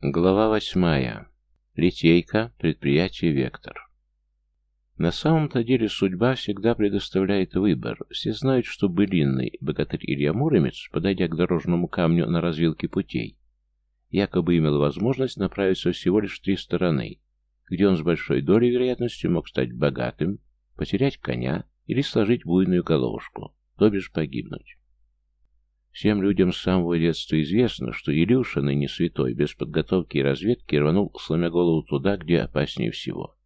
Глава восьмая. Литейка. Предприятие «Вектор». На самом-то деле судьба всегда предоставляет выбор. Все знают, что былинный богатырь Илья Муромец, подойдя к дорожному камню на развилке путей, якобы имел возможность направиться всего лишь в три стороны, где он с большой долей вероятности мог стать богатым, потерять коня или сложить буйную головушку, то бишь погибнуть. Всем людям с самого детства известно, что Илюша, ныне святой, без подготовки и разведки рванул, сломя голову туда, где опаснее всего.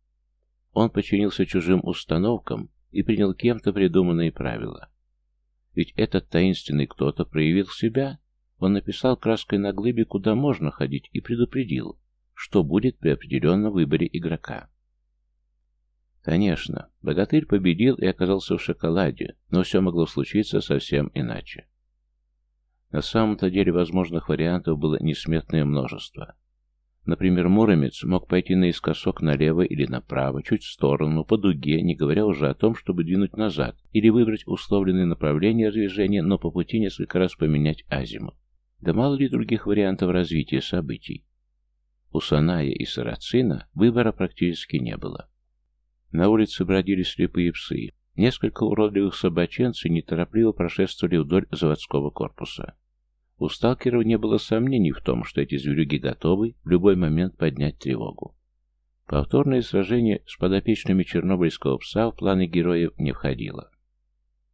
Он подчинился чужим установкам и принял кем-то придуманные правила. Ведь этот таинственный кто-то проявил себя, он написал краской на глыбе, куда можно ходить, и предупредил, что будет при определенном выборе игрока. Конечно, богатырь победил и оказался в шоколаде, но все могло случиться совсем иначе. На самом-то деле возможных вариантов было несметное множество. Например, Муромец мог пойти наискосок налево или направо, чуть в сторону, по дуге, не говоря уже о том, чтобы двинуть назад, или выбрать условленное направление движения, но по пути несколько раз поменять азимут. Да мало ли других вариантов развития событий. У Саная и Сарацина выбора практически не было. На улице бродили слепые псы. Несколько уродливых собаченцев неторопливо прошествовали вдоль заводского корпуса. У сталкеров не было сомнений в том, что эти зверюги готовы в любой момент поднять тревогу. Повторное сражение с подопечными чернобыльского пса в планы героев не входило.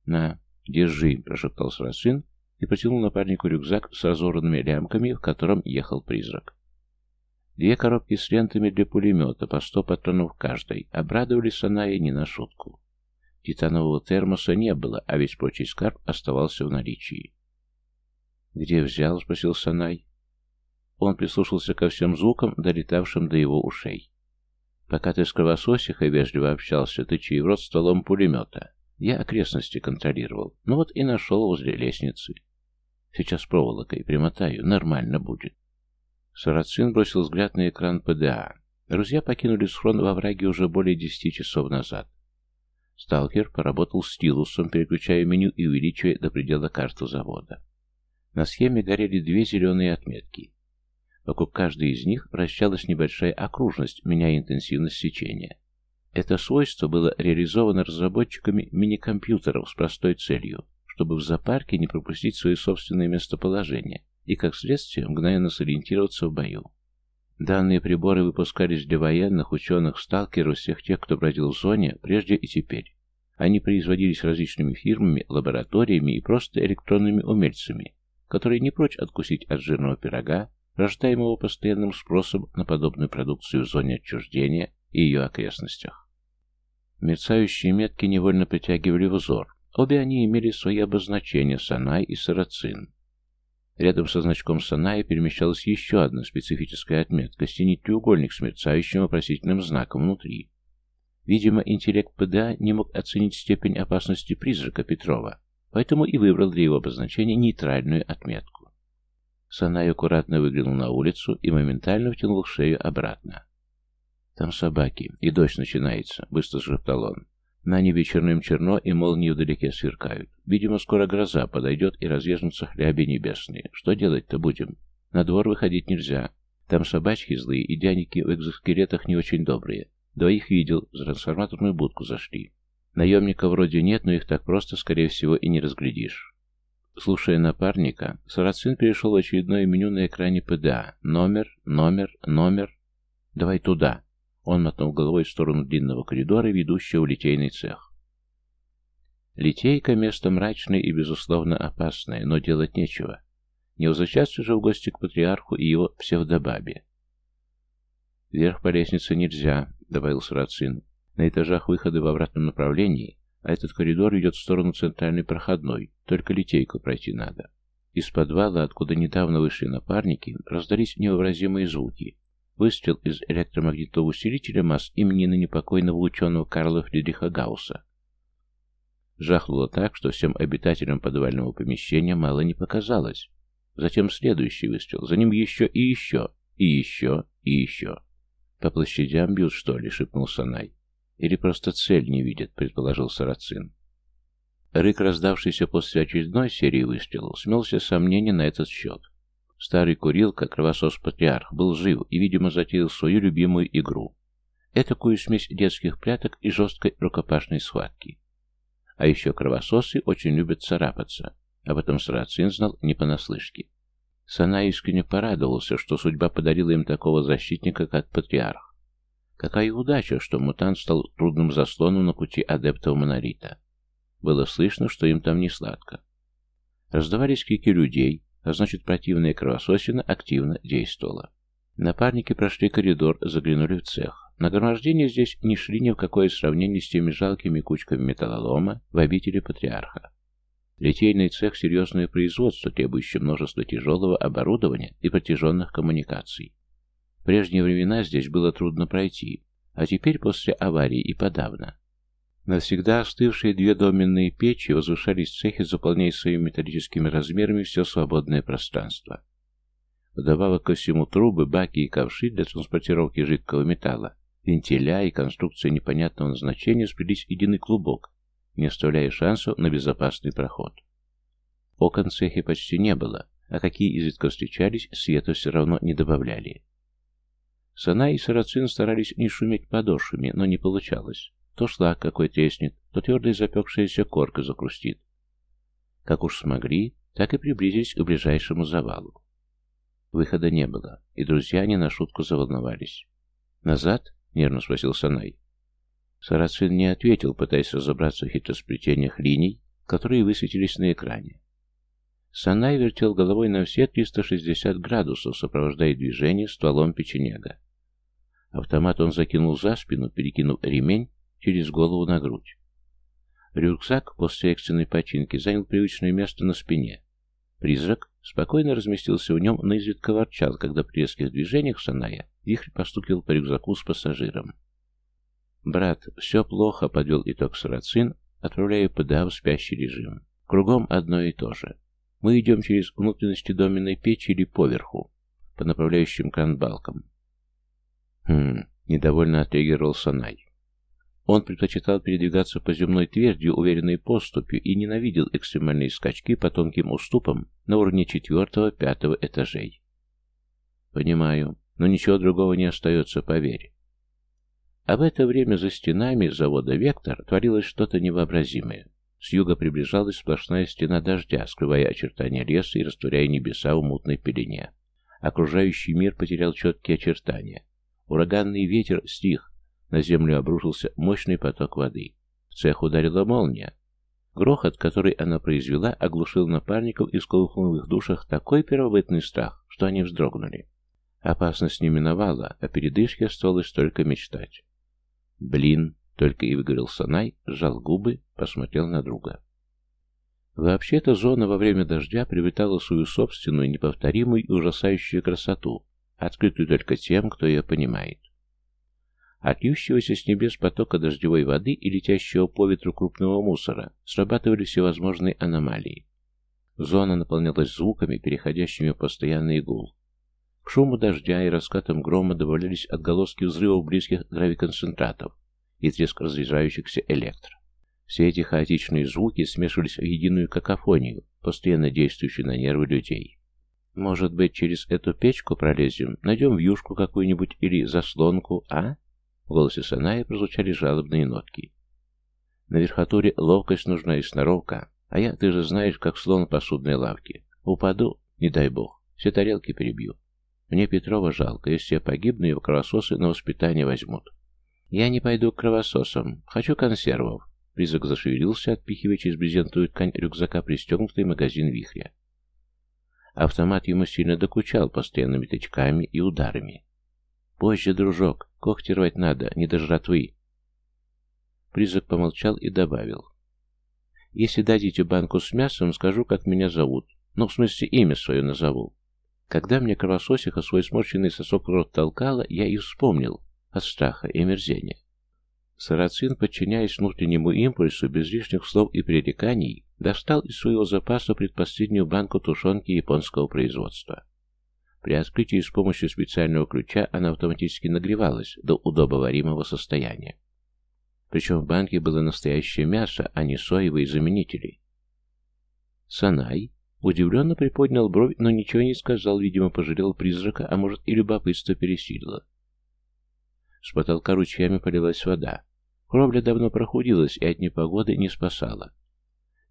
«На, держи», — прошептал Сарацин и протянул напарнику рюкзак с разорванными лямками, в котором ехал призрак. Две коробки с лентами для пулемета, по сто патронов каждой, обрадовали Саная не на шутку. Титанового термоса не было, а весь прочий скарб оставался в наличии. «Где взял?» — спросил Санай. Он прислушался ко всем звукам, долетавшим до его ушей. «Пока ты с кровососихой вежливо общался, ты чей в рот столом пулемета. Я окрестности контролировал. Ну вот и нашел возле лестницы. Сейчас проволокой примотаю, нормально будет». Сарацин бросил взгляд на экран ПДА. Друзья покинули схрон во враге уже более десяти часов назад. Сталкер поработал стилусом, переключая меню и увеличивая до предела карту завода. На схеме горели две зеленые отметки. Вокруг каждой из них вращалась небольшая окружность, меняя интенсивность сечения. Это свойство было реализовано разработчиками мини-компьютеров с простой целью, чтобы в зоопарке не пропустить свое собственное местоположение и, как следствие, мгновенно сориентироваться в бою. Данные приборы выпускались для военных, ученых, сталкеров, всех тех, кто бродил в зоне, прежде и теперь. Они производились различными фирмами, лабораториями и просто электронными умельцами, которые не прочь откусить от жирного пирога, рождаемого постоянным спросом на подобную продукцию в зоне отчуждения и ее окрестностях. Мерцающие метки невольно притягивали взор. Обе они имели свои обозначения Санай и Сарацин. Рядом со значком Саная перемещалась еще одна специфическая отметка, синий треугольник с мерцающим вопросительным знаком внутри. Видимо, интеллект ПДА не мог оценить степень опасности призрака Петрова, поэтому и выбрал для его обозначения нейтральную отметку. Санай аккуратно выглянул на улицу и моментально втянул шею обратно. «Там собаки, и дождь начинается», — быстро шептал он. На небе черным черно, и молнии вдалеке сверкают. Видимо, скоро гроза подойдет, и разъезднутся хляби небесные. Что делать-то будем? На двор выходить нельзя. Там собачки злые, и дяники в экзоскелетах не очень добрые. Двоих видел, за трансформаторную будку зашли. Наемника вроде нет, но их так просто, скорее всего, и не разглядишь. Слушая напарника, Сарацин перешел в очередное меню на экране ПДА. Номер, номер, номер. «Давай туда!» Он мотнул головой в сторону длинного коридора, ведущего в литейный цех. Литейка — место мрачное и, безусловно, опасное, но делать нечего. Не возвращаться же в гости к патриарху и его псевдобабе. «Вверх по лестнице нельзя», — добавил Сарацин. На этажах выходы в обратном направлении, а этот коридор ведет в сторону центральной проходной, только литейку пройти надо. Из подвала, откуда недавно вышли напарники, раздались невообразимые звуки. Выстрел из электромагнитного усилителя масс имени ныне покойного ученого Карла Фридриха Гаусса. Жахнуло так, что всем обитателям подвального помещения мало не показалось. Затем следующий выстрел, за ним еще и еще, и еще, и еще. «По площадям бьют, что ли?» — шепнул Санай. Или просто цель не видят, предположил Сарацин. Рык, раздавшийся после очередной серии выстрелов, смел все сомнения на этот счет. Старый курилка, кровосос-патриарх, был жив и, видимо, затеял свою любимую игру. Этакую смесь детских пряток и жесткой рукопашной схватки. А еще кровососы очень любят царапаться. Об этом Сарацин знал не понаслышке. Сана искренне порадовался, что судьба подарила им такого защитника, как патриарх. Какая удача, что мутант стал трудным заслоном на пути адептов монолита. Было слышно, что им там не сладко. Раздавались крики людей, а значит противная кровососина активно действовала. Напарники прошли коридор, заглянули в цех. Нагромождения здесь не шли ни в какое сравнение с теми жалкими кучками металлолома в обители патриарха. Литейный цех – серьезное производство, требующее множества тяжелого оборудования и протяженных коммуникаций. В прежние времена здесь было трудно пройти, а теперь после аварии и подавно. Навсегда остывшие две доменные печи возвышались в цехе, заполняя своими металлическими размерами все свободное пространство. Вдобавок ко всему трубы, баки и ковши для транспортировки жидкого металла, вентиля и конструкция непонятного назначения сплелись в единый клубок, не оставляя шансов на безопасный проход. Окон цехе почти не было, а какие изредка встречались, света все равно не добавляли. Сана и Сарацин старались не шуметь подошвами, но не получалось. То шлак какой треснет, то твердая запекшаяся корка закрустит. Как уж смогли, так и приблизились к ближайшему завалу. Выхода не было, и друзья не на шутку заволновались. «Назад?» — нервно спросил Санай. Сарацин не ответил, пытаясь разобраться в хитросплетениях линий, которые высветились на экране. Санай вертел головой на все 360 градусов, сопровождая движение стволом печенега. Автомат он закинул за спину, перекинув ремень через голову на грудь. Рюкзак после экстренной починки занял привычное место на спине. Призрак спокойно разместился в нем, но изредка ворчал, когда при резких движениях Саная вихрь постукивал по рюкзаку с пассажиром. «Брат, все плохо», — подвел итог Сарацин, отправляя ПДА в спящий режим. «Кругом одно и то же. Мы идем через внутренности доменной печи или поверху, по направляющим кран-балкам». «Хм...» — недовольно отреагировал Санай. Он предпочитал передвигаться по земной твердью, уверенной поступью, и ненавидел экстремальные скачки по тонким уступам на уровне четвертого-пятого этажей. «Понимаю, но ничего другого не остается, поверь». А в это время за стенами завода «Вектор» творилось что-то невообразимое. С юга приближалась сплошная стена дождя, скрывая очертания леса и растворяя небеса в мутной пелене. Окружающий мир потерял четкие очертания. Ураганный ветер стих, на землю обрушился мощный поток воды. В цех ударила молния. Грохот, который она произвела, оглушил напарников и сколыхнул в их душах такой первобытный страх, что они вздрогнули. Опасность не миновала, а передышке осталось только мечтать. «Блин!» — только и выговорил Санай, сжал губы, посмотрел на друга. Вообще-то зона во время дождя приобретала свою собственную, неповторимую и ужасающую красоту, открытую только тем, кто ее понимает. От льющегося с небес потока дождевой воды и летящего по ветру крупного мусора срабатывали всевозможные аномалии. Зона наполнялась звуками, переходящими в постоянный гул. К шуму дождя и раскатам грома добавлялись отголоски взрывов близких гравиконцентратов и треск разряжающихся электро. Все эти хаотичные звуки смешивались в единую какофонию, постоянно действующую на нервы людей. «Может быть, через эту печку пролезем, найдем вьюшку какую-нибудь или заслонку, а?» В голосе Саная прозвучали жалобные нотки. На верхотуре ловкость нужна и сноровка, а я, ты же знаешь, как слон по судной лавке. Упаду, не дай бог, все тарелки перебью. Мне Петрова жалко, если я погибну, его кровососы на воспитание возьмут. Я не пойду к кровососам, хочу консервов. Призрак зашевелился, отпихивая через брезентовую ткань рюкзака пристегнутый магазин вихря. Автомат ему сильно докучал постоянными тычками и ударами. «Позже, дружок, когти рвать надо, не до жратвы». Призрак помолчал и добавил. «Если дадите банку с мясом, скажу, как меня зовут. Ну, в смысле, имя свое назову. Когда мне кровососиха свой сморщенный сосок в рот толкала, я и вспомнил от страха и мерзения. Сарацин, подчиняясь внутреннему импульсу, без лишних слов и пререканий, достал из своего запаса предпоследнюю банку тушенки японского производства. При открытии с помощью специального ключа она автоматически нагревалась до удобоваримого состояния. Причем в банке было настоящее мясо, а не соевые заменители. Санай, Удивленно приподнял бровь, но ничего не сказал, видимо, пожалел призрака, а может и любопытство пересилило. С потолка ручьями полилась вода. Кровля давно прохудилась и от непогоды не спасала.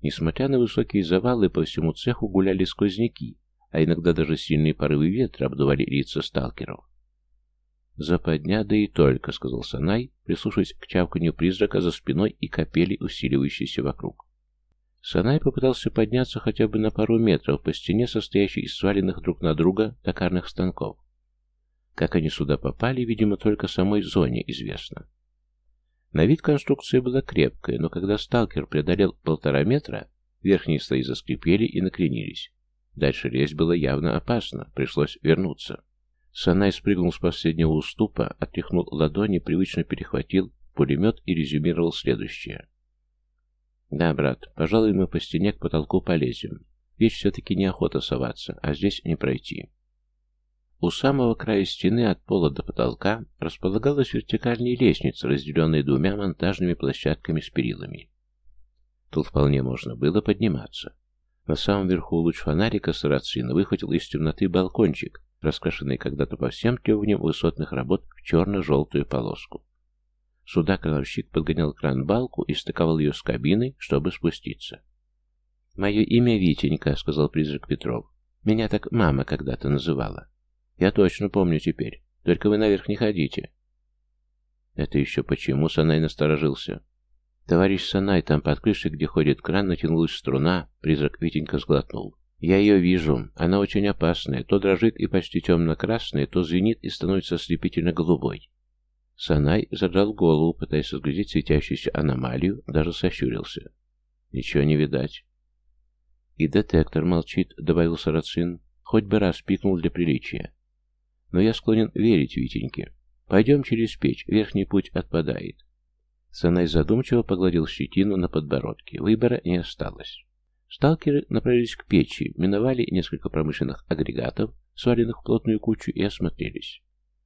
Несмотря на высокие завалы, по всему цеху гуляли сквозняки, а иногда даже сильные порывы ветра обдували лица сталкеров. «Западня, да и только», — сказал Санай, прислушиваясь к чавканью призрака за спиной и капели, усиливающейся вокруг. Санай попытался подняться хотя бы на пару метров по стене, состоящей из сваленных друг на друга токарных станков. Как они сюда попали, видимо, только самой зоне известно. На вид конструкция была крепкая, но когда сталкер преодолел полтора метра, верхние слои заскрипели и накренились. Дальше лезть было явно опасно, пришлось вернуться. Санай спрыгнул с последнего уступа, отряхнул ладони, привычно перехватил пулемет и резюмировал следующее. «Да, брат, пожалуй, мы по стене к потолку полезем. Ведь все-таки неохота соваться, а здесь не пройти». У самого края стены от пола до потолка располагалась вертикальная лестница, разделенная двумя монтажными площадками с перилами. Тут вполне можно было подниматься. На самом верху луч фонарика сарацина выхватил из темноты балкончик, раскрашенный когда-то по всем требованиям высотных работ в черно-желтую полоску. Сюда крановщик подгонял кран-балку и стыковал ее с кабиной, чтобы спуститься. «Мое имя Витенька», — сказал призрак Петров. «Меня так мама когда-то называла. Я точно помню теперь. Только вы наверх не ходите. Это еще почему Санай насторожился? Товарищ Санай, там под крышей, где ходит кран, натянулась струна, призрак Витенька сглотнул. Я ее вижу. Она очень опасная. То дрожит и почти темно-красная, то звенит и становится ослепительно-голубой. Санай задрал голову, пытаясь разглядеть светящуюся аномалию, даже сощурился. Ничего не видать. И детектор молчит, добавил Сарацин. Хоть бы раз пикнул для приличия. Но я склонен верить Витеньке. Пойдем через печь, верхний путь отпадает. Санай задумчиво погладил щетину на подбородке. Выбора не осталось. Сталкеры направились к печи, миновали несколько промышленных агрегатов, сваленных в плотную кучу, и осмотрелись.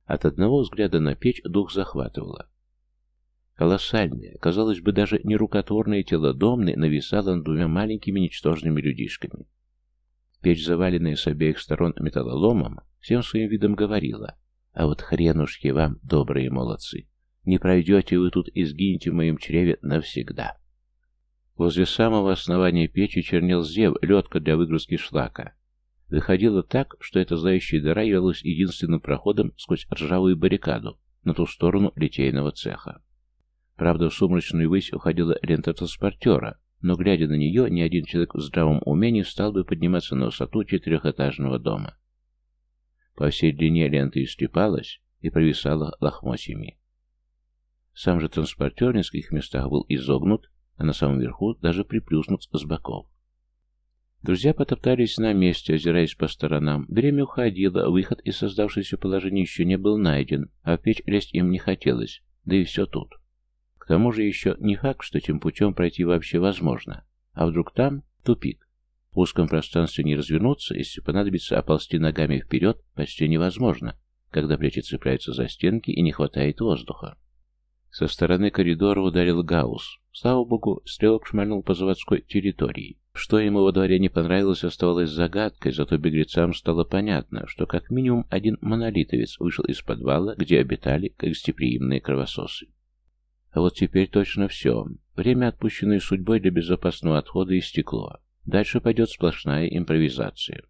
От одного взгляда на печь дух захватывало. Колоссальное, казалось бы, даже нерукотворное тело Домны нависало над двумя маленькими ничтожными людишками. Печь, заваленная с обеих сторон металлоломом, всем своим видом говорила, «А вот хренушки вам, добрые молодцы, не пройдете вы тут и сгинете в моем чреве навсегда». Возле самого основания печи чернел зев, ледка для выгрузки шлака. Выходило так, что эта злающая дыра являлась единственным проходом сквозь ржавую баррикаду на ту сторону литейного цеха. Правда, в сумрачную высь уходила лента транспортера, но, глядя на нее, ни один человек в здравом уме не стал бы подниматься на высоту четырехэтажного дома. По всей длине лента истрепалась и провисала лохмотьями. Сам же транспортер в нескольких местах был изогнут, а на самом верху даже приплюснут с боков. Друзья потоптались на месте, озираясь по сторонам. Время уходило, выход из создавшегося положения еще не был найден, а в печь лезть им не хотелось, да и все тут. К тому же еще не факт, что этим путем пройти вообще возможно. А вдруг там тупик? В узком пространстве не развернуться, если понадобится оползти ногами вперед, почти невозможно, когда плечи цепляются за стенки и не хватает воздуха. Со стороны коридора ударил Гаусс. Слава богу, стрелок шмальнул по заводской территории. Что ему во дворе не понравилось, оставалось загадкой, зато беглецам стало понятно, что как минимум один монолитовец вышел из подвала, где обитали гостеприимные кровососы. А вот теперь точно все. Время, отпущенное судьбой для безопасного отхода, истекло. Дальше пойдет сплошная импровизация.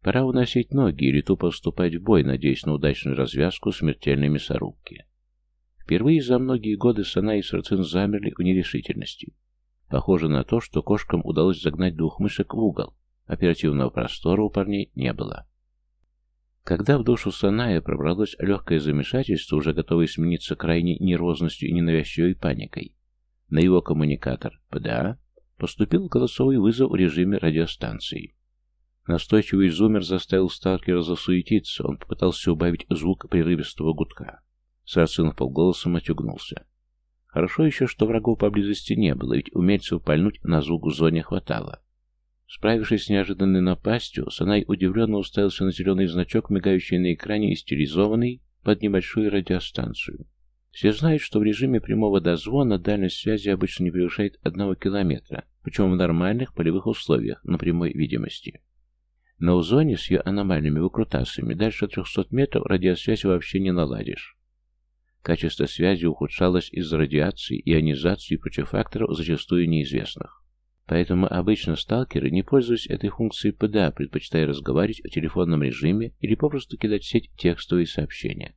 Пора уносить ноги или тупо вступать в бой, надеясь на удачную развязку смертельной мясорубки. Впервые за многие годы Сана и Сарцин замерли в нерешительности. Похоже на то, что кошкам удалось загнать двух мышек в угол. Оперативного простора у парней не было. Когда в душу Саная пробралось легкое замешательство, уже готовое смениться крайней нервозностью и ненавязчивой паникой, на его коммуникатор ПДА поступил голосовой вызов в режиме радиостанции. Настойчивый зумер заставил сталкера засуетиться, он попытался убавить звук прерывистого гудка. Сарцин полголосом отюгнулся. Хорошо еще, что врагов поблизости не было, ведь умельцев пальнуть на звук в зоне хватало. Справившись с неожиданной напастью, Санай удивленно уставился на зеленый значок, мигающий на экране и стилизованный под небольшую радиостанцию. Все знают, что в режиме прямого дозвона дальность связи обычно не превышает одного километра, причем в нормальных полевых условиях, на прямой видимости. Но в зоне с ее аномальными выкрутасами дальше 300 метров радиосвязь вообще не наладишь. Качество связи ухудшалось из-за радиации, ионизации и прочих факторов, зачастую неизвестных. Поэтому обычно сталкеры, не пользуясь этой функцией ПДА, предпочитая разговаривать в телефонном режиме или попросту кидать в сеть текстовые сообщения.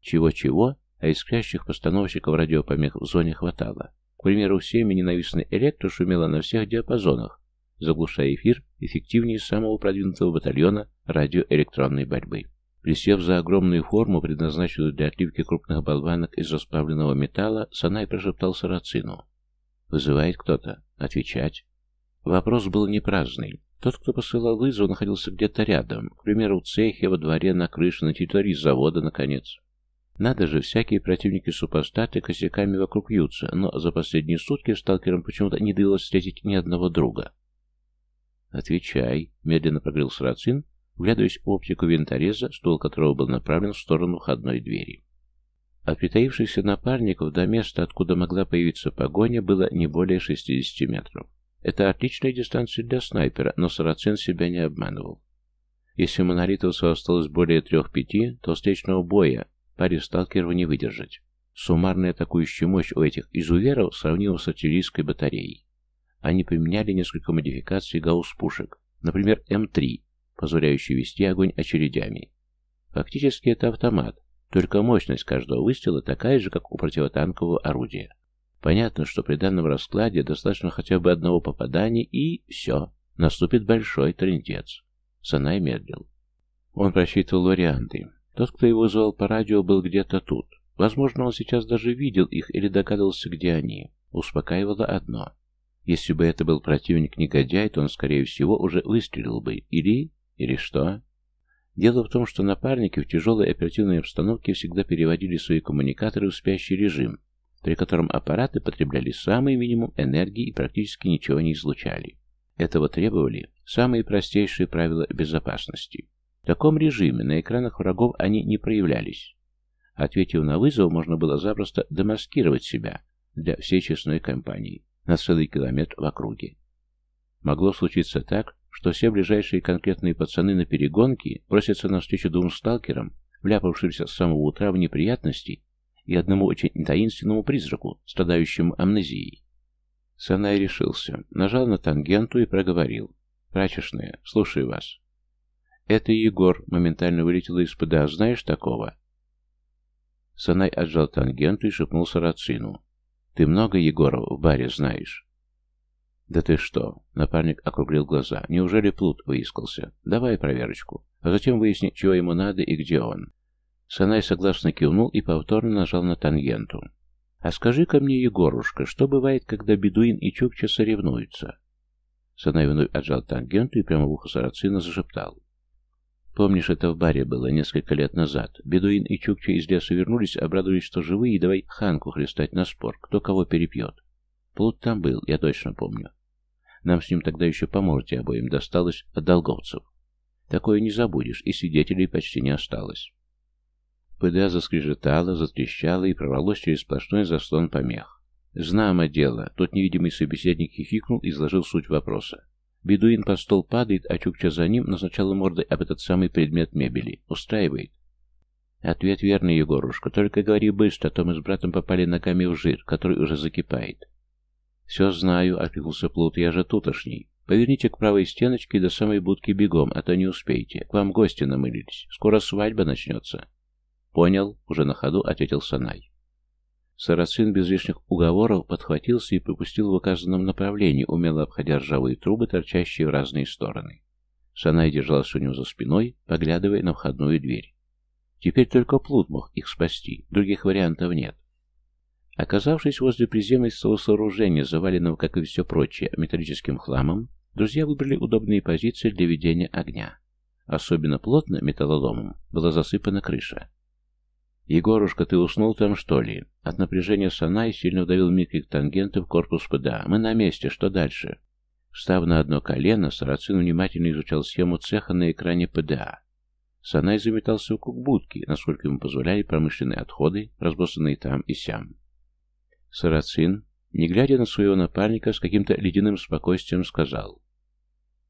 Чего-чего, а искрящих постановщиков радиопомех в зоне хватало. К примеру, всеми ненавистный электро шумела на всех диапазонах, заглушая эфир эффективнее самого продвинутого батальона радиоэлектронной борьбы. Присев за огромную форму, предназначенную для отливки крупных болванок из расплавленного металла, Санай прошептал Сарацину. «Вызывает кто-то. Отвечать?» Вопрос был не праздный. Тот, кто посылал вызов, находился где-то рядом, к примеру, в цехе, во дворе, на крыше, на территории завода, наконец. Надо же, всякие противники-супостаты косяками вокруг вьются, но за последние сутки сталкерам почему-то не довелось встретить ни одного друга. «Отвечай», — медленно прогрел Сарацин, вглядываясь в оптику винтореза, ствол которого был направлен в сторону входной двери. От притаившихся напарников до места, откуда могла появиться погоня, было не более 60 метров. Это отличная дистанция для снайпера, но Сарацин себя не обманывал. Если монолитовцев осталось более трех-пяти, то встречного боя Паре сталкеров не выдержать. Суммарная атакующая мощь у этих изуверов сравнима с артиллерийской батареей. Они применяли несколько модификаций гаусс-пушек, например, М3, позволяющий вести огонь очередями. Фактически это автомат, только мощность каждого выстрела такая же, как у противотанкового орудия. Понятно, что при данном раскладе достаточно хотя бы одного попадания, и все, наступит большой трындец. Санай медлил. Он просчитывал варианты. Тот, кто его звал по радио, был где-то тут. Возможно, он сейчас даже видел их или догадывался, где они. Успокаивало одно. Если бы это был противник-негодяй, то он, скорее всего, уже выстрелил бы. Или... или что? Дело в том, что напарники в тяжелой оперативной обстановке всегда переводили свои коммуникаторы в спящий режим, при котором аппараты потребляли самый минимум энергии и практически ничего не излучали. Этого требовали самые простейшие правила безопасности. В таком режиме на экранах врагов они не проявлялись. Ответив на вызов, можно было запросто демаскировать себя для всей честной компании на целый километр в округе. Могло случиться так, что все ближайшие конкретные пацаны на перегонке бросятся навстречу двум сталкерам, вляпавшимся с самого утра в неприятности, и одному очень таинственному призраку, страдающему амнезией. Санай решился, нажал на тангенту и проговорил. «Прачечная, слушаю вас». «Это Егор», — моментально вылетело из ПДА. «Знаешь такого?» Санай отжал тангенту и шепнул Сарацину. «Ты много Егоров в баре знаешь?» «Да ты что?» — напарник округлил глаза. «Неужели плут выискался? Давай проверочку, а затем выясни, чего ему надо и где он». Санай согласно кивнул и повторно нажал на тангенту. «А скажи-ка мне, Егорушка, что бывает, когда бедуин и чукча соревнуются?» Санай вновь отжал тангенту и прямо в ухо Сарацина зашептал. Помнишь, это в баре было несколько лет назад. Бедуин и Чукча из леса вернулись, обрадовались, что живые, и давай Ханку хлестать на спор, кто кого перепьет. Плут там был, я точно помню. Нам с ним тогда еще по морде обоим досталось от долговцев. Такое не забудешь, и свидетелей почти не осталось. ПДА заскрежетало, затрещало и прорвалось через сплошной заслон помех. Знамо дело, тот невидимый собеседник хихикнул и изложил суть вопроса. Бедуин под стол падает, а Чукча за ним, но сначала мордой об этот самый предмет мебели. Устраивает. Ответ верный, Егорушка. Только говори быстро, а то мы с братом попали ногами в жир, который уже закипает. Все знаю, откликнулся Плут, я же тутошний. Поверните к правой стеночке до самой будки бегом, а то не успеете. К вам гости намылились. Скоро свадьба начнется. Понял, уже на ходу ответил Санай. Сарацин без лишних уговоров подхватился и попустил в указанном направлении, умело обходя ржавые трубы, торчащие в разные стороны. Санай держалась у него за спиной, поглядывая на входную дверь. Теперь только плут мог их спасти, других вариантов нет. Оказавшись возле приземистого сооружения, заваленного, как и все прочее, металлическим хламом, друзья выбрали удобные позиции для ведения огня. Особенно плотно металлоломом была засыпана крыша. «Егорушка, ты уснул там, что ли?» От напряжения Санай сильно вдавил микрик тангенты в корпус ПДА. «Мы на месте, что дальше?» Встав на одно колено, Сарацин внимательно изучал схему цеха на экране ПДА. Санай заметался вокруг будки, насколько ему позволяли промышленные отходы, разбросанные там и сям. Сарацин, не глядя на своего напарника, с каким-то ледяным спокойствием сказал.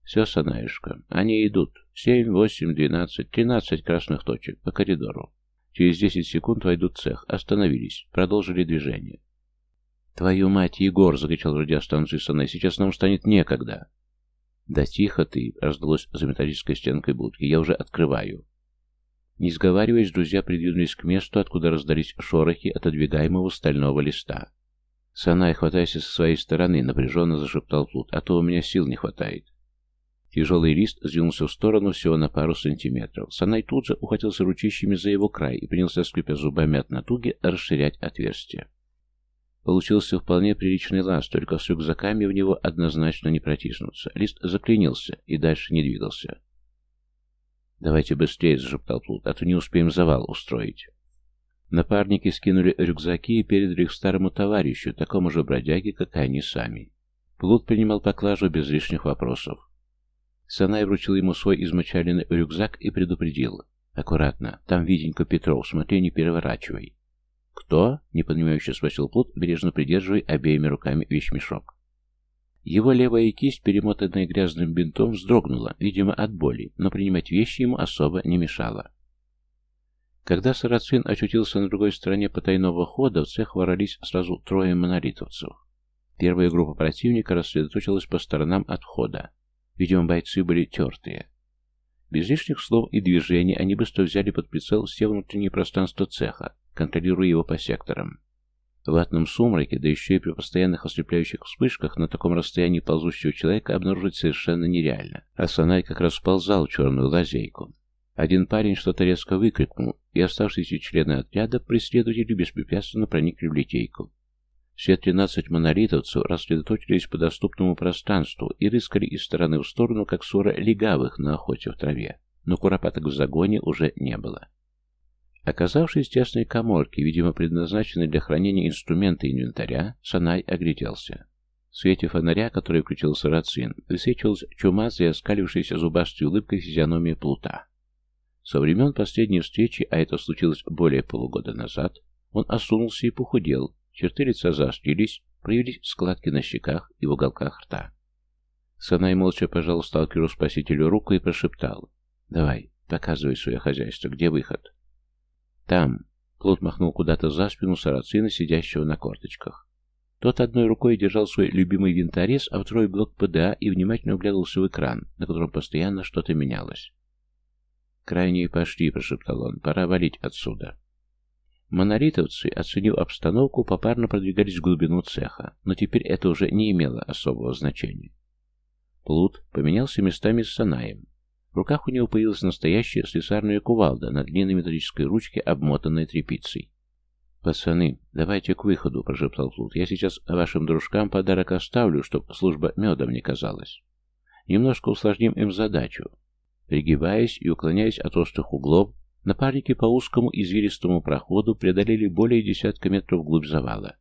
«Все, Санаюшка, они идут. Семь, восемь, двенадцать, тринадцать красных точек по коридору. Через десять секунд войдут в цех. Остановились. Продолжили движение. «Твою мать, Егор!» — закричал радиостанцию Санай. «Сейчас нам станет некогда!» «Да тихо ты!» — раздалось за металлической стенкой будки. «Я уже открываю!» Не сговариваясь, друзья придвинулись к месту, откуда раздались шорохи отодвигаемого стального листа. «Санай, хватайся со своей стороны!» — напряженно зашептал Плут. «А то у меня сил не хватает!» Тяжелый лист сдвинулся в сторону всего на пару сантиметров. Санай тут же ухватился ручищами за его край и принялся, скрипя зубами от натуги, расширять отверстие. Получился вполне приличный лаз, только с рюкзаками в него однозначно не протиснуться. Лист заклинился и дальше не двигался. «Давайте быстрее», — зашептал Плут, — «а то не успеем завал устроить». Напарники скинули рюкзаки и передали их старому товарищу, такому же бродяге, как и они сами. Плут принимал поклажу без лишних вопросов. Санай вручил ему свой измочаленный рюкзак и предупредил. «Аккуратно, там виденько Петров, смотри, не переворачивай». «Кто?» — непонимающе спросил Плут, бережно придерживая обеими руками вещмешок. Его левая кисть, перемотанная грязным бинтом, вздрогнула, видимо, от боли, но принимать вещи ему особо не мешало. Когда Сарацин очутился на другой стороне потайного хода, в цех ворались сразу трое монолитовцев. Первая группа противника рассредоточилась по сторонам от входа. Видимо, бойцы были тертые. Без лишних слов и движений они быстро взяли под прицел все внутренние пространства цеха, контролируя его по секторам. В ватном сумраке, да еще и при постоянных ослепляющих вспышках, на таком расстоянии ползущего человека обнаружить совершенно нереально. А Санай как раз сползал в черную лазейку. Один парень что-то резко выкрикнул, и оставшиеся члены отряда преследователи беспрепятственно проникли в литейку. Все тринадцать монолитовцев рассредоточились по доступному пространству и рыскали из стороны в сторону, как ссора легавых на охоте в траве, но куропаток в загоне уже не было. Оказавшись в тесной коморке, видимо, предназначенной для хранения инструмента и инвентаря, Санай огляделся. В свете фонаря, который включил Сарацин, высвечивалась чумазая, оскалившаяся зубастой улыбкой физиономия плута. Со времен последней встречи, а это случилось более полугода назад, он осунулся и похудел, Черты лица заострились, проявились складки на щеках и в уголках рта. Санай молча пожал сталкеру спасителю руку и прошептал. «Давай, показывай свое хозяйство. Где выход?» «Там». Плут махнул куда-то за спину сарацина, сидящего на корточках. Тот одной рукой держал свой любимый винторез, а второй блок ПДА и внимательно углядывался в экран, на котором постоянно что-то менялось. «Крайние пошли», — прошептал он. «Пора валить отсюда». Монолитовцы, оценив обстановку, попарно продвигались в глубину цеха, но теперь это уже не имело особого значения. Плут поменялся местами с Санаем. В руках у него появилась настоящая слесарная кувалда на длинной металлической ручке, обмотанной тряпицей. «Пацаны, давайте к выходу», — прошептал Плут. «Я сейчас вашим дружкам подарок оставлю, чтоб служба медом не казалась. Немножко усложним им задачу». Пригибаясь и уклоняясь от острых углов, Напарники по узкому извилистому проходу преодолели более десятка метров вглубь завала.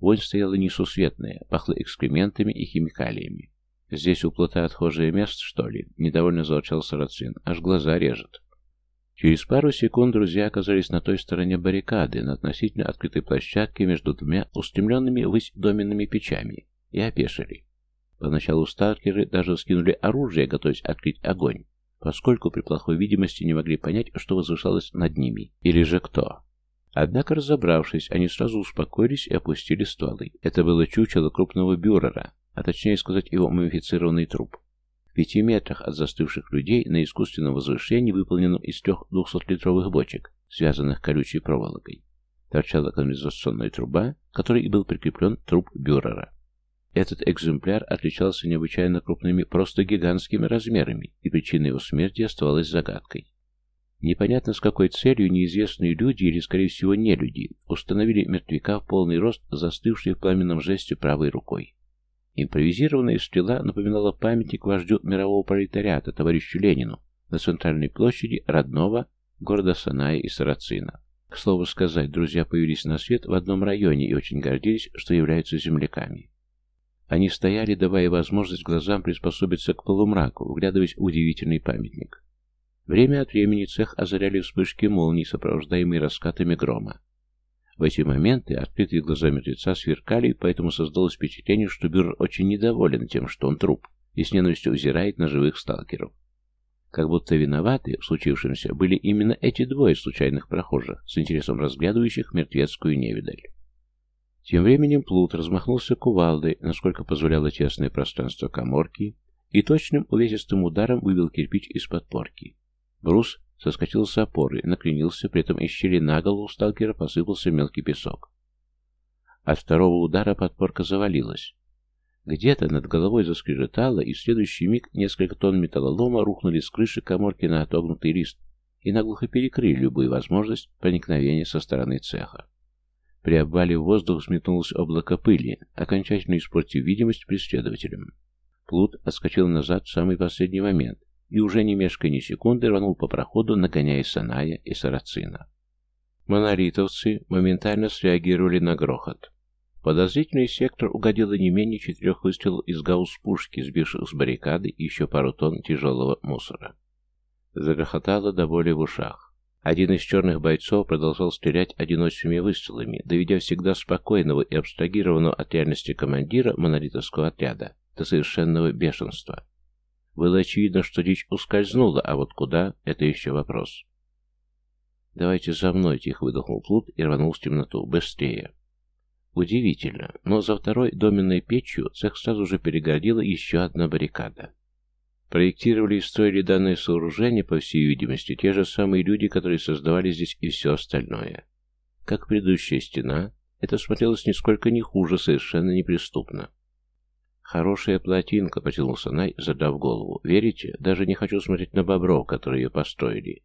Вонь стояла несусветная, пахла экскрементами и химикалиями. «Здесь у плота отхожее место, что ли?» — недовольно заворчал Сарацин. «Аж глаза режет». Через пару секунд друзья оказались на той стороне баррикады, на относительно открытой площадке между двумя устремленными ввысь доменными печами, и опешили. Поначалу сталкеры даже скинули оружие, готовясь открыть огонь, поскольку при плохой видимости не могли понять, что возвышалось над ними, или же кто. Однако, разобравшись, они сразу успокоились и опустили стволы. Это было чучело крупного бюрера, а точнее сказать, его мумифицированный труп. В пяти метрах от застывших людей на искусственном возвышении, выполненном из трех двухсотлитровых бочек, связанных колючей проволокой, торчала канализационная труба, которой и был прикреплен труп бюрера. Этот экземпляр отличался необычайно крупными, просто гигантскими размерами, и причина его смерти оставалась загадкой. Непонятно с какой целью неизвестные люди, или, скорее всего, не люди, установили мертвяка в полный рост, застывший в пламенном жесте правой рукой. Импровизированная стрела напоминала памятник вождю мирового пролетариата, товарищу Ленину, на центральной площади родного города Саная и Сарацина. К слову сказать, друзья появились на свет в одном районе и очень гордились, что являются земляками. Они стояли, давая возможность глазам приспособиться к полумраку, вглядываясь в удивительный памятник. Время от времени цех озаряли вспышки молний, сопровождаемые раскатами грома. В эти моменты открытые глаза мертвеца сверкали, поэтому создалось впечатление, что Бюрер очень недоволен тем, что он труп, и с ненавистью взирает на живых сталкеров. Как будто виноваты в случившемся были именно эти двое случайных прохожих, с интересом разглядывающих мертвецкую невидаль. Тем временем Плут размахнулся кувалдой, насколько позволяло тесное пространство коморки, и точным увесистым ударом выбил кирпич из подпорки. Брус соскочил с опоры, накренился, при этом из щели на голову сталкера посыпался мелкий песок. От второго удара подпорка завалилась. Где-то над головой заскрежетало, и в следующий миг несколько тонн металлолома рухнули с крыши коморки на отогнутый лист и наглухо перекрыли любую возможность проникновения со стороны цеха. При обвале в воздух взметнулось облако пыли, окончательно испортив видимость преследователям. Плут отскочил назад в самый последний момент, и уже не мешкая ни секунды рванул по проходу, нагоняя Саная и Сарацина. Монолитовцы моментально среагировали на грохот. Подозрительный сектор угодило не менее четырех выстрелов из гаусс-пушки, сбивших с баррикады еще пару тонн тяжелого мусора. Загрохотало до боли в ушах. Один из черных бойцов продолжал стрелять одиночными выстрелами, доведя всегда спокойного и абстрагированного от реальности командира монолитовского отряда до совершенного бешенства. Было очевидно, что дичь ускользнула, а вот куда — это еще вопрос. «Давайте за мной», — тихо выдохнул Плут и рванул в темноту. «Быстрее!» Удивительно, но за второй доменной печью цех сразу же перегородила еще одна баррикада. Проектировали и строили данное сооружение, по всей видимости, те же самые люди, которые создавали здесь и все остальное. Как предыдущая стена, это смотрелось нисколько не хуже, совершенно неприступно. «Хорошая плотинка», — потянул Санай, задав голову. «Верите? Даже не хочу смотреть на бобров, которые ее построили».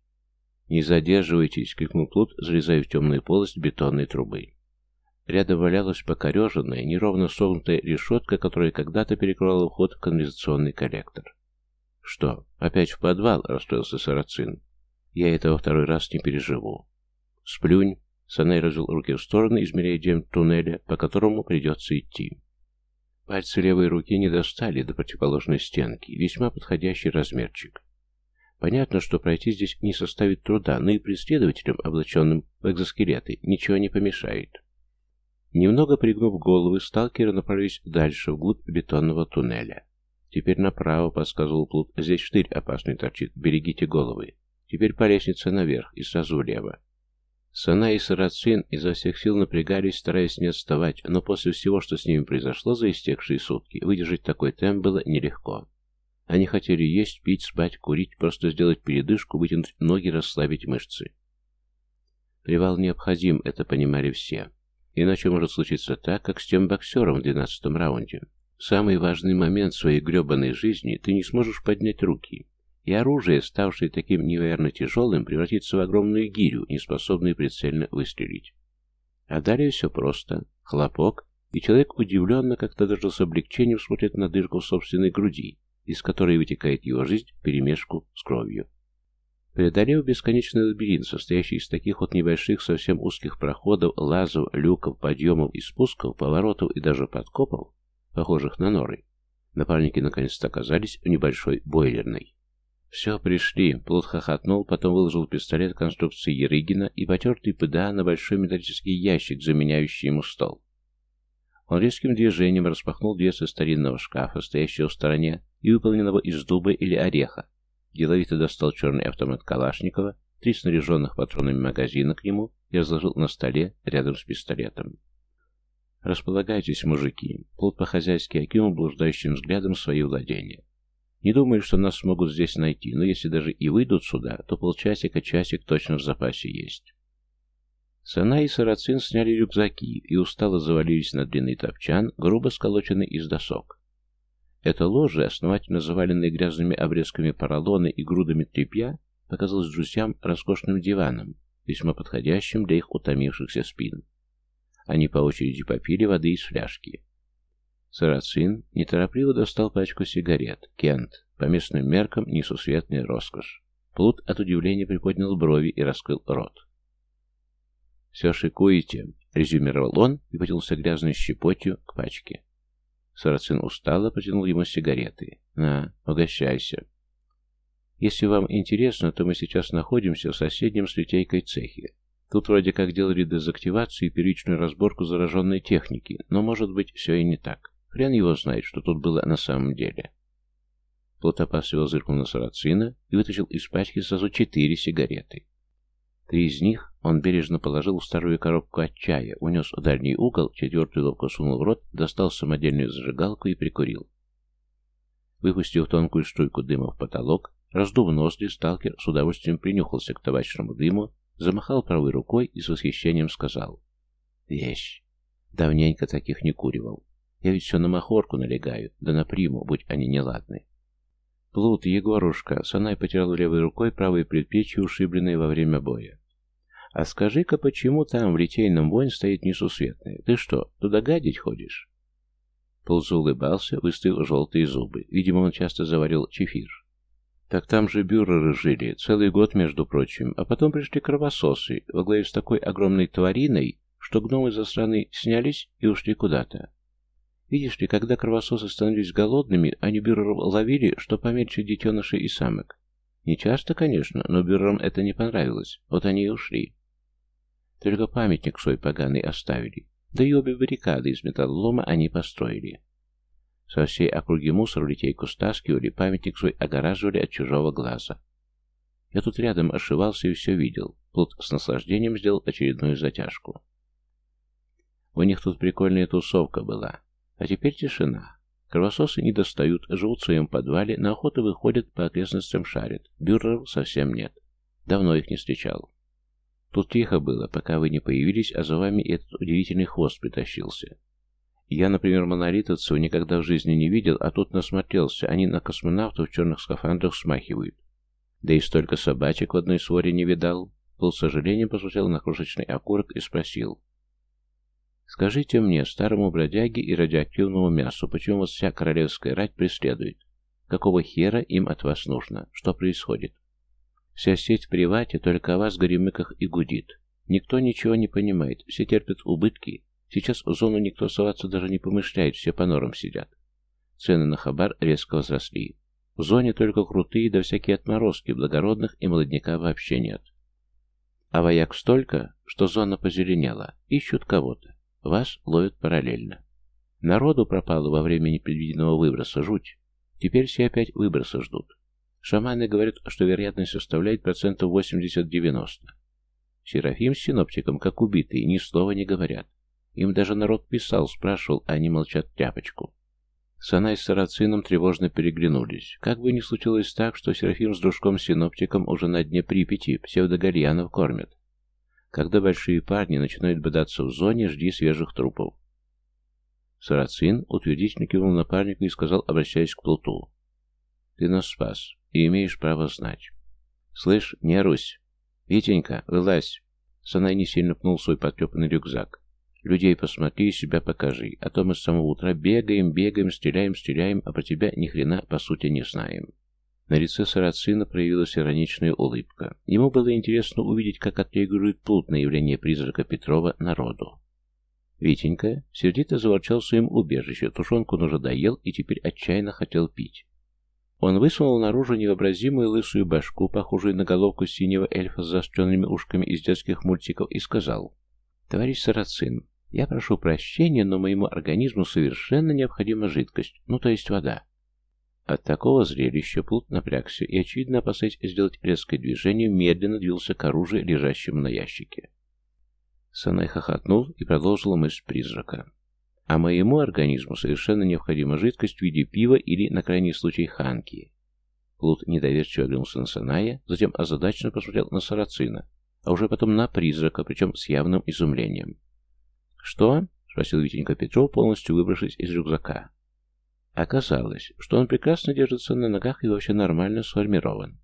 «Не задерживайтесь!» — крикнул Плут, залезая в темную полость бетонной трубы. Рядом валялась покореженная, неровно согнутая решетка, которая когда-то перекрывала вход в канализационный коллектор. «Что, опять в подвал?» — расстроился Сарацин. «Я этого второй раз не переживу». «Сплюнь!» — Санай развел руки в стороны, измеряя дем туннеля, по которому придется идти. Пальцы левой руки не достали до противоположной стенки, весьма подходящий размерчик. Понятно, что пройти здесь не составит труда, но и преследователям, облаченным в экзоскелеты, ничего не помешает. Немного пригнув головы, сталкеры направились дальше, вглубь бетонного туннеля. «Теперь направо», — подсказывал Плут. «Здесь штырь опасный торчит. Берегите головы. Теперь по лестнице наверх и сразу влево. Сана и Сарацин изо всех сил напрягались, стараясь не отставать, но после всего, что с ними произошло за истекшие сутки, выдержать такой темп было нелегко. Они хотели есть, пить, спать, курить, просто сделать передышку, вытянуть ноги, расслабить мышцы. Привал необходим, это понимали все. Иначе может случиться так, как с тем боксером в двенадцатом раунде. Самый важный момент своей гребаной жизни ты не сможешь поднять руки, и оружие, ставшее таким невероятно тяжелым, превратится в огромную гирю, неспособную прицельно выстрелить. А далее все просто. Хлопок, и человек удивленно, как-то даже с облегчением смотрит на дырку в собственной груди, из которой вытекает его жизнь в перемешку с кровью. Преодолев бесконечный лабиринт, состоящий из таких вот небольших, совсем узких проходов, лазов, люков, подъемов и спусков, поворотов и даже подкопов, похожих на норы, напарники наконец-то оказались в небольшой бойлерной. «Все, пришли», — Плут хохотнул, потом выложил пистолет конструкции Ерыгина и потертый ПДА на большой металлический ящик, заменяющий ему стол. Он резким движением распахнул дверцы старинного шкафа, стоящего в стороне, и выполненного из дуба или ореха. Деловито достал черный автомат Калашникова, три снаряженных патронами магазина к нему и разложил на столе рядом с пистолетом. «Располагайтесь, мужики», — Плут по-хозяйски окинул блуждающим взглядом свои владения. Не думаю, что нас смогут здесь найти, но если даже и выйдут сюда, то полчасика-часик точно в запасе есть. Сана и Сарацин сняли рюкзаки и устало завалились на длинный топчан, грубо сколоченный из досок. Это ложе, основательно заваленное грязными обрезками поролона и грудами тряпья, показалось друзьям роскошным диваном, весьма подходящим для их утомившихся спин. Они по очереди попили воды из фляжки. Сарацин неторопливо достал пачку сигарет. Кент. По местным меркам несусветная роскошь. Плут от удивления приподнял брови и раскрыл рот. «Все шикуете», — резюмировал он и потянулся грязной щепотью к пачке. Сарацин устало протянул ему сигареты. «На, угощайся». Если вам интересно, то мы сейчас находимся в соседнем с литейкой цехе. Тут вроде как делали дезактивацию и первичную разборку зараженной техники, но может быть все и не так. Хрен его знает, что тут было на самом деле. Плот опасливо зыркнул на Сарацина и вытащил из пачки сразу четыре сигареты. Три из них он бережно положил в старую коробку от чая, унес в дальний угол, четвертую ловко сунул в рот, достал самодельную зажигалку и прикурил. Выпустив тонкую струйку дыма в потолок, раздув ноздри, сталкер с удовольствием принюхался к табачному дыму, замахал правой рукой и с восхищением сказал. «Вещь! Давненько таких не куривал. Я ведь все на махорку налегаю, да на приму, будь они неладны». «Плут, Егорушка!» Санай потерял левой рукой правое предплечье, ушибленное во время боя. «А скажи-ка, почему там, в литейном войн, стоит несусветное? Ты что, туда гадить ходишь?» Плут заулыбался, выставил желтые зубы. Видимо, он часто заварил чефир. Так там же бюреры жили, целый год, между прочим, а потом пришли кровососы, во главе с такой огромной твариной, что гномы за страны снялись и ушли куда-то. Видишь ли, когда кровососы становились голодными, они бюреров ловили, что помельче детенышей и самок. Не часто, конечно, но бюрерам это не понравилось. Вот они и ушли. Только памятник свой поганый оставили. Да и обе баррикады из металлолома они построили. Со всей округи мусор в литейку стаскивали, памятник свой огораживали от чужого глаза. Я тут рядом ошивался и все видел. Плут с наслаждением сделал очередную затяжку. У них тут прикольная тусовка была. А теперь тишина. Кровососы не достают, живут в своем подвале, на охоту выходят, по окрестностям шарят. Бюреров совсем нет. Давно их не встречал. Тут тихо было, пока вы не появились, а за вами этот удивительный хвост притащился. Я, например, монолитовцев никогда в жизни не видел, а тут насмотрелся. Они на космонавтов в черных скафандрах смахивают. Да и столько собачек в одной своре не видал. Пол с сожалением посмотрел на крошечный окурок и спросил. Скажите мне, старому бродяге и радиоактивному мясу, почему вас вся королевская рать преследует? Какого хера им от вас нужно? Что происходит? Вся сеть привате только о вас горемыках и гудит. Никто ничего не понимает, все терпят убытки. Сейчас в зону никто соваться даже не помышляет, все по норам сидят. Цены на хабар резко возросли. В зоне только крутые да всякие отморозки, благородных и молодняка вообще нет. А вояк столько, что зона позеленела, ищут кого-то. Вас ловят параллельно. Народу пропало во время непредвиденного выброса, жуть. Теперь все опять выброса ждут. Шаманы говорят, что вероятность составляет процентов 80-90. Серафим с синоптиком, как убитые, ни слова не говорят. Им даже народ писал, спрашивал, а они молчат тряпочку. Санай с Сарацином тревожно переглянулись. Как бы ни случилось так, что Серафим с дружком-синоптиком уже на дне Припяти псевдогальянов кормят. Когда большие парни начинают бодаться в зоне, жди свежих трупов. Сарацин утвердительно кивнул напарнику и сказал, обращаясь к Плуту. «Ты нас спас, и имеешь право знать. Слышь, не русь. Витенька, вылазь!» Санай не сильно пнул свой потрепанный рюкзак. «Людей посмотри и себя покажи, а то мы с самого утра бегаем, бегаем, стреляем, стреляем, а про тебя ни хрена по сути не знаем». На лице Сарацина проявилась ироничная улыбка. Ему было интересно увидеть, как отреагирует плут на явление призрака Петрова народу. Витенька сердито заворчал в своем убежище, тушенку он уже доел и теперь отчаянно хотел пить. Он высунул наружу невообразимую лысую башку, похожую на головку синего эльфа с заостренными ушками из детских мультиков, и сказал, «Товарищ Сарацин, я прошу прощения, но моему организму совершенно необходима жидкость, ну то есть вода. От такого зрелища Плут напрягся и, очевидно опасаясь сделать резкое движение, медленно двинулся к оружию, лежащему на ящике. Санай хохотнул и продолжил мысль призрака. А моему организму совершенно необходима жидкость в виде пива или, на крайний случай, ханки. Плут недоверчиво оглянулся на Саная, затем озадаченно посмотрел на Сарацина, а уже потом на призрака, причем с явным изумлением. «Что?» — спросил Витенька Петров, полностью выбравшись из рюкзака. Оказалось, что он прекрасно держится на ногах и вообще нормально сформирован.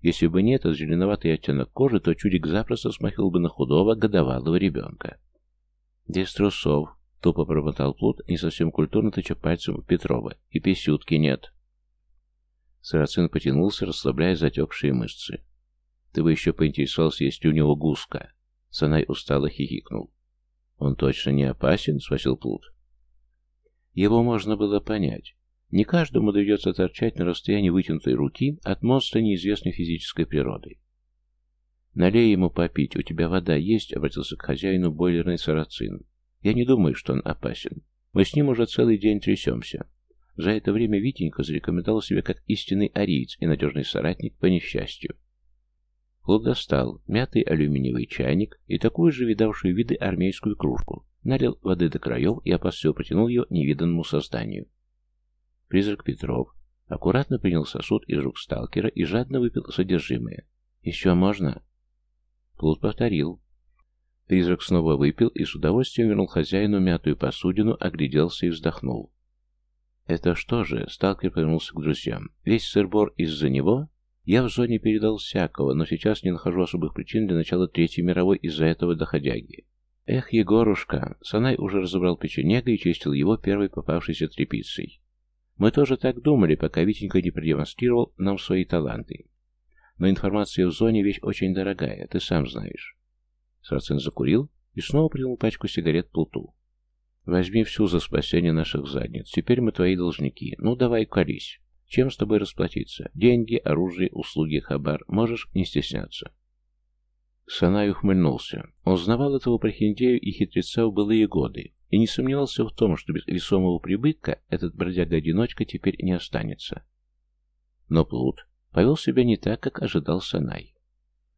Если бы не этот зеленоватый оттенок кожи, то чудик запросто смахил бы на худого годовалого ребенка. «Без трусов», — тупо промотал Плут, не совсем культурно тыча пальцем в Петрова, — «и писютки нет». Сарацин потянулся, расслабляя затекшие мышцы. «Ты бы еще поинтересовался, есть ли у него гуска?» Санай устало хихикнул. «Он точно не опасен?» — спросил Плут. Его можно было понять. Не каждому доведется торчать на расстоянии вытянутой руки от монстра неизвестной физической природы. «Налей ему попить, у тебя вода есть?» — обратился к хозяину бойлерный сарацин. «Я не думаю, что он опасен. Мы с ним уже целый день трясемся. За это время Витенька зарекомендовал себя как истинный ариец и надежный соратник по несчастью. Клод достал мятый алюминиевый чайник и такую же видавшую виды армейскую кружку, налил воды до краев и опасливо протянул ее невиданному созданию. Призрак Петров аккуратно принял сосуд из рук сталкера и жадно выпил содержимое. «Еще можно?» Плут повторил. Призрак снова выпил и с удовольствием вернул хозяину мятую посудину, огляделся и вздохнул. «Это что же?» — сталкер повернулся к друзьям. «Весь сырбор из-за него?» «Я в зоне передал всякого, но сейчас не нахожу особых причин для начала Третьей мировой из-за этого доходяги. Эх, Егорушка!» Санай уже разобрал печенега и чистил его первой попавшейся тряпицей. «Мы тоже так думали, пока Витенька не продемонстрировал нам свои таланты. Но информация в зоне вещь очень дорогая, ты сам знаешь». Сарцин закурил и снова принял пачку сигарет Плуту. Возьми всю за спасение наших задниц. Теперь мы твои должники. Ну, давай, колись. Чем с тобой расплатиться? Деньги, оружие, услуги, хабар. Можешь не стесняться. Санай ухмыльнулся. Он знавал этого прохиндею и хитреца в былые годы и не сомневался в том, что без весомого прибытка этот бродяга-одиночка теперь не останется. Но Плут повел себя не так, как ожидал Санай.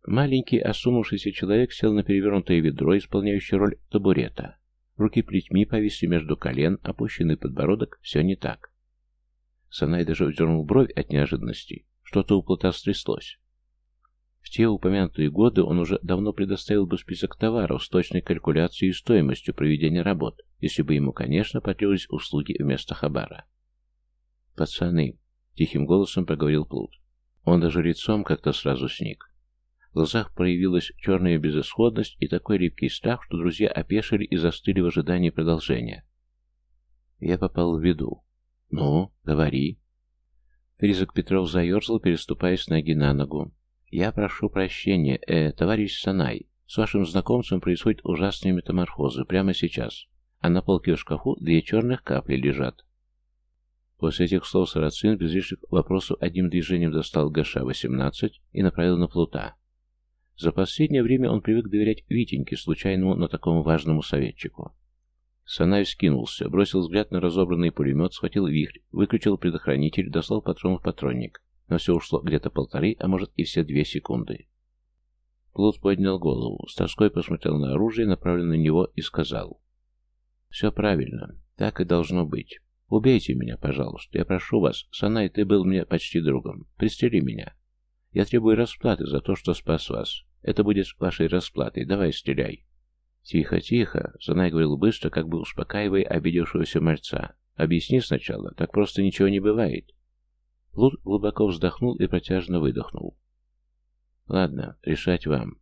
Маленький, осунувшийся человек сел на перевернутое ведро, исполняющее роль табурета. Руки плетьми повисли между колен, опущенный подбородок, все не так. Санай даже вздернул бровь от неожиданности. Что-то у плота стряслось. В те упомянутые годы он уже давно предоставил бы список товаров с точной калькуляцией и стоимостью проведения работ, если бы ему, конечно, потребовались услуги вместо хабара. «Пацаны», — тихим голосом проговорил Плут. Он даже лицом как-то сразу сник. В глазах проявилась черная безысходность и такой липкий страх, что друзья опешили и застыли в ожидании продолжения. Я попал в беду. «Ну, говори». Призрак Петров заерзал, переступая с ноги на ногу. «Я прошу прощения, э, товарищ Санай. С вашим знакомцем происходят ужасные метаморфозы прямо сейчас, а на полке в шкафу две черных капли лежат». После этих слов Сарацин без лишних вопросов одним движением достал ГШ-18 и направил на плута. За последнее время он привык доверять Витеньке, случайному, но такому важному советчику. Санай скинулся, бросил взгляд на разобранный пулемет, схватил вихрь, выключил предохранитель, достал патрон в патронник. Но все ушло где-то полторы, а может и все две секунды. Плут поднял голову, с тоской посмотрел на оружие, направленное на него, и сказал. «Все правильно. Так и должно быть. Убейте меня, пожалуйста. Я прошу вас. Санай, ты был мне почти другом. Пристрели меня. Я требую расплаты за то, что спас вас. Это будет вашей расплатой. Давай, стреляй. Тихо, тихо, Занай говорил быстро, как бы успокаивая обидевшегося мальца. Объясни сначала, так просто ничего не бывает. Лут глубоко вздохнул и протяжно выдохнул. Ладно, решать вам.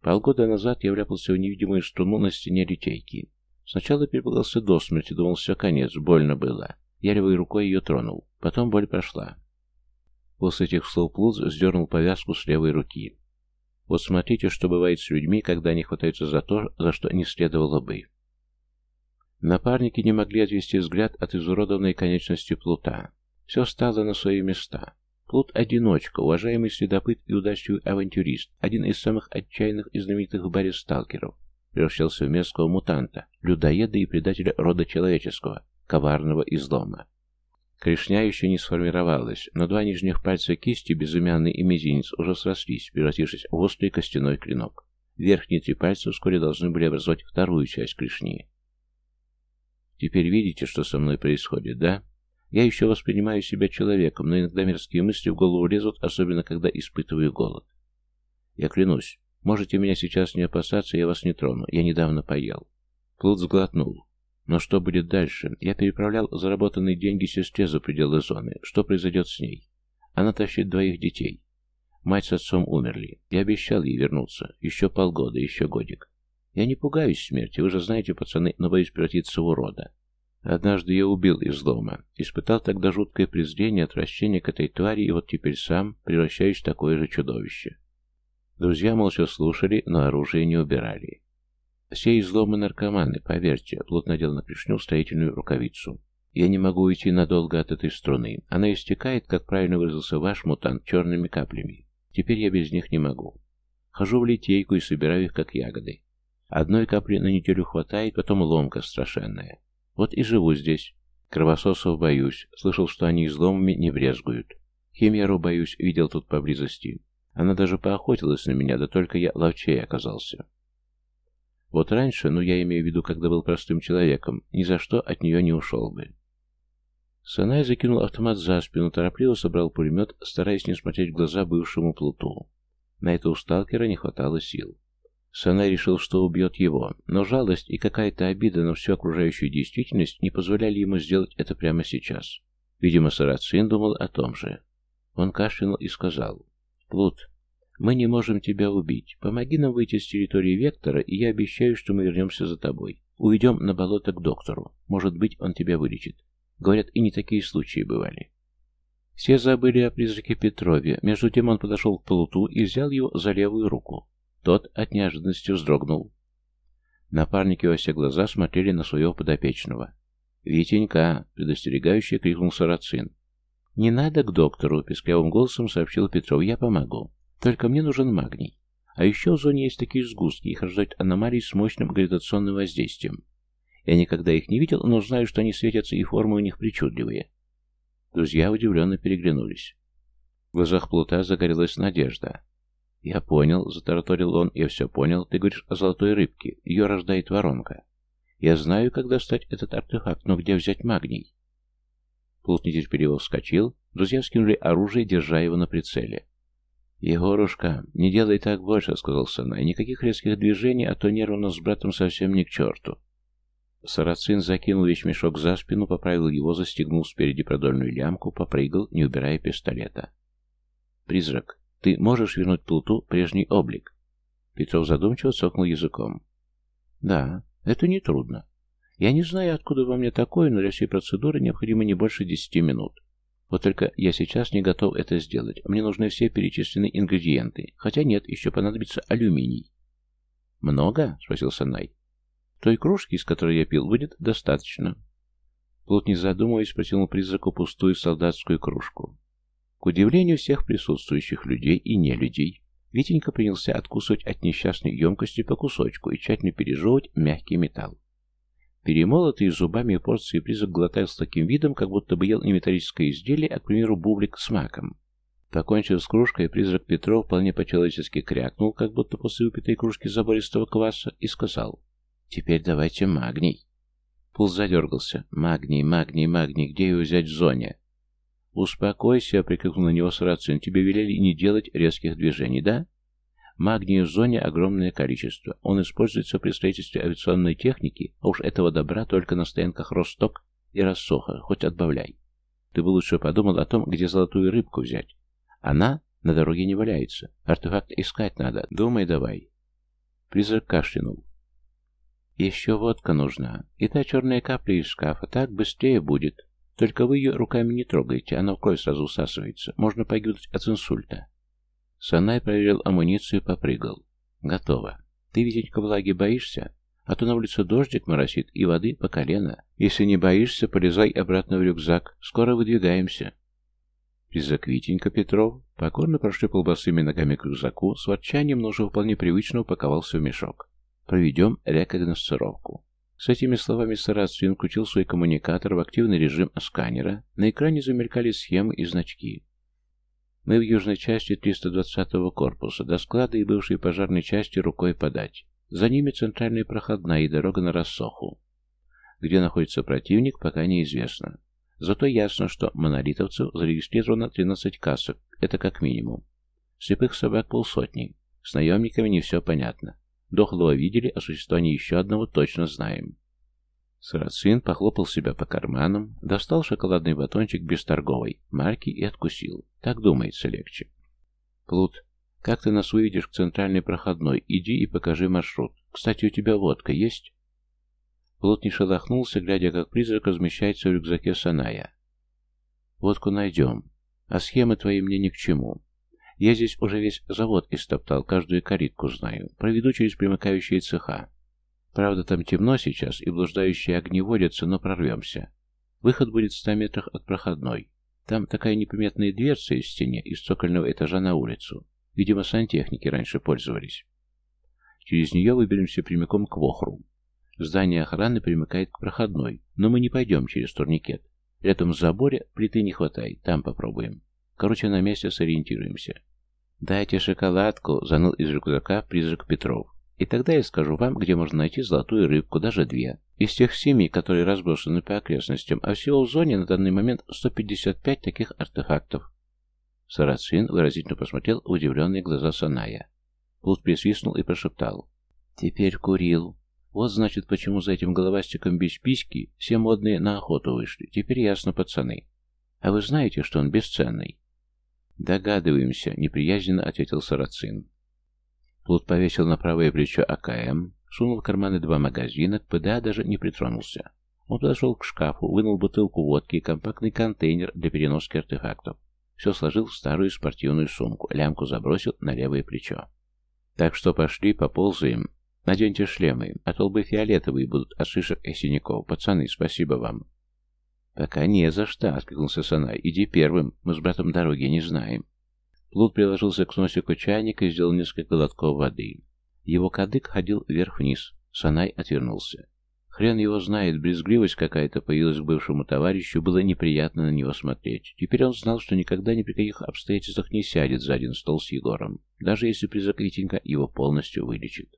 Полгода назад я вляпался в невидимую струну на стене литейки. Сначала перепугался до смерти, думал, все, конец, больно было. Я левой рукой ее тронул. Потом боль прошла. После этих слов Плут сдернул повязку с левой руки. Вот смотрите, что бывает с людьми, когда они хватаются за то, за что не следовало бы. Напарники не могли отвести взгляд от изуродованной конечности Плута. Все стало на свои места. Плут – одиночка, уважаемый следопыт и удачливый авантюрист, один из самых отчаянных и знаменитых в баре сталкеров, превращался в мерзкого мутанта, людоеда и предателя рода человеческого, коварного излома. Клешня еще не сформировалась, но два нижних пальца кисти, безымянный и мизинец, уже срослись, превратившись в острый костяной клинок. Верхние три пальца вскоре должны были образовать вторую часть клешни. Теперь видите, что со мной происходит, да? Я еще воспринимаю себя человеком, но иногда мерзкие мысли в голову лезут, особенно когда испытываю голод. Я клянусь, можете меня сейчас не опасаться, я вас не трону, я недавно поел. Плут сглотнул. Но что будет дальше? Я переправлял заработанные деньги сестре за пределы зоны. Что произойдет с ней? Она тащит двоих детей. Мать с отцом умерли. Я обещал ей вернуться. Еще полгода, еще годик. Я не пугаюсь смерти, вы же знаете, пацаны, но боюсь превратиться в урода. Однажды я убил излома. Испытал тогда жуткое презрение, отвращение к этой твари, и вот теперь сам превращаюсь в такое же чудовище. Друзья молча слушали, но оружие не убирали. Все изломы наркоманы, поверьте, плотно надел на клешню строительную рукавицу. Я не могу уйти надолго от этой струны. Она истекает, как правильно выразился ваш мутант, черными каплями. Теперь я без них не могу. Хожу в литейку и собираю их, как ягоды. Одной капли на неделю хватает, потом ломка страшенная. Вот и живу здесь. Кровососов боюсь. Слышал, что они изломами не брезгуют. Химеру боюсь, видел тут поблизости. Она даже поохотилась на меня, да только я ловчей оказался. Вот раньше, ну я имею в виду, когда был простым человеком, ни за что от нее не ушел бы. Санай закинул автомат за спину, торопливо собрал пулемет, стараясь не смотреть в глаза бывшему плуту. На это у сталкера не хватало сил. Санай решил, что убьет его, но жалость и какая-то обида на всю окружающую действительность не позволяли ему сделать это прямо сейчас. Видимо, Сарацин думал о том же. Он кашлянул и сказал, «Плут, мы не можем тебя убить. Помоги нам выйти с территории Вектора, и я обещаю, что мы вернемся за тобой. Уйдем на болото к доктору. Может быть, он тебя вылечит. Говорят, и не такие случаи бывали». Все забыли о призраке Петрове. Между тем он подошел к Плуту и взял его за левую руку. Тот от неожиданности вздрогнул. Напарники во все глаза смотрели на своего подопечного. «Витенька!» — предостерегающе крикнул Сарацин. «Не надо к доктору», — песклявым голосом сообщил Петров. «Я помогу. Только мне нужен магний. А еще в зоне есть такие сгустки, их рождают аномалии с мощным гравитационным воздействием. Я никогда их не видел, но знаю, что они светятся, и формы у них причудливые». Друзья удивленно переглянулись. В глазах Плута загорелась надежда. «Я понял», — затараторил он, — «я все понял. Ты говоришь о золотой рыбке. Ее рождает воронка. Я знаю, как достать этот артефакт, но где взять магний?» Плут нетерпеливо вскочил, друзья скинули оружие, держа его на прицеле. «Егорушка, не делай так больше», — сказал Санай. «Никаких резких движений, а то нас с братом совсем не к черту». Сарацин закинул весь мешок за спину, поправил его, застегнул спереди продольную лямку, попрыгал, не убирая пистолета. «Призрак, ты можешь вернуть Плуту прежний облик?» Петров задумчиво цокнул языком. «Да, это нетрудно. Я не знаю, откуда во мне такое, но для всей процедуры необходимо не больше десяти минут. Вот только я сейчас не готов это сделать. Мне нужны все перечисленные ингредиенты. Хотя нет, еще понадобится алюминий. «Много?» — спросил Санай. «Той кружки, из которой я пил, будет достаточно». Плут, не задумываясь, протянул призраку пустую солдатскую кружку. К удивлению всех присутствующих людей и не людей, Витенька принялся откусывать от несчастной емкости по кусочку и тщательно пережевывать мягкий металл. Перемолотые зубами порции призрак глотал с таким видом, как будто бы ел не металлическое изделие, а, к примеру, бублик с маком. Покончив с кружкой, призрак Петров вполне по-человечески крякнул, как будто после выпитой кружки забористого кваса, и сказал «Теперь давайте магний». Пул задергался. «Магний, магний, магний, где его взять в зоне?» «Успокойся», — прикрикнул на него Сарацин. «Тебе велели не делать резких движений, да?» Магния в зоне огромное количество. Он используется при строительстве авиационной техники, а уж этого добра только на стоянках Росток и Рассоха, хоть отбавляй. Ты бы лучше подумал о том, где золотую рыбку взять. Она на дороге не валяется. Артефакт искать надо. Думай давай. Призрак кашлянул. Еще водка нужна. И та черная капля из шкафа. Так быстрее будет. Только вы ее руками не трогайте, она в кровь сразу усасывается. Можно погибнуть от инсульта. Санай проверил амуницию и попрыгал. Готово. Ты, Витенька, влаги боишься? А то на улице дождик моросит и воды по колено. Если не боишься, полезай обратно в рюкзак. Скоро выдвигаемся. Призрак Витенька Петров покорно прошлепал босыми ногами к рюкзаку, с ворчанием, но уже вполне привычно упаковался в мешок. Проведем рекогносцировку. С этими словами Сарацин включил свой коммуникатор в активный режим сканера. На экране замелькали схемы и значки. Мы в южной части 320-го корпуса, до склада и бывшей пожарной части рукой подать. За ними центральная проходная и дорога на Рассоху. Где находится противник, пока неизвестно. Зато ясно, что монолитовцев зарегистрировано 13 кассок, это как минимум. Слепых собак полсотни. С наемниками не все понятно. Дохлого видели, о существовании еще одного точно знаем. Сарацин похлопал себя по карманам, достал шоколадный батончик без торговой марки и откусил. Так думается легче. Плут, как ты нас выведешь к центральной проходной? Иди и покажи маршрут. Кстати, у тебя водка есть? Плут не шелохнулся, глядя, как призрак размещается в рюкзаке Саная. Водку найдем. А схемы твои мне ни к чему. Я здесь уже весь завод истоптал, каждую калитку знаю. Проведу через примыкающие цеха. Правда, там темно сейчас, и блуждающие огни водятся, но прорвемся. Выход будет в ста метрах от проходной. Там такая неприметная дверца из стене из цокольного этажа на улицу. Видимо, сантехники раньше пользовались. Через нее выберемся прямиком к Вохру. Здание охраны примыкает к проходной, но мы не пойдем через турникет. Рядом с заборе плиты не хватает, там попробуем. Короче, на месте сориентируемся. «Дайте шоколадку», — заныл из рюкзака призрак Петров. «И тогда я скажу вам, где можно найти золотую рыбку, даже две. Из тех семи, которые разбросаны по окрестностям, а всего в зоне на данный момент 155 таких артефактов». Сарацин выразительно посмотрел в удивленные глаза Саная. Плут присвистнул и прошептал. «Теперь курил. Вот значит, почему за этим головастиком без письки все модные на охоту вышли. Теперь ясно, пацаны. А вы знаете, что он бесценный?» «Догадываемся», — неприязненно ответил Сарацин. Плут повесил на правое плечо АКМ, сунул в карманы два магазина, к ПДА даже не притронулся. Он подошел к шкафу, вынул бутылку водки и компактный контейнер для переноски артефактов. Все сложил в старую спортивную сумку, лямку забросил на левое плечо. «Так что пошли, поползаем. Наденьте шлемы, а то лбы фиолетовые будут от шишек и синяков. Пацаны, спасибо вам». «Пока не за что», — откликнулся Санай. «Иди первым, мы с братом дороги не знаем». Плут приложился к носику чайника и сделал несколько глотков воды. Его кадык ходил вверх-вниз. Санай отвернулся. Хрен его знает, брезгливость какая-то появилась к бывшему товарищу, было неприятно на него смотреть. Теперь он знал, что никогда ни при каких обстоятельствах не сядет за один стол с Егором, даже если призрак Витенька его полностью вылечит.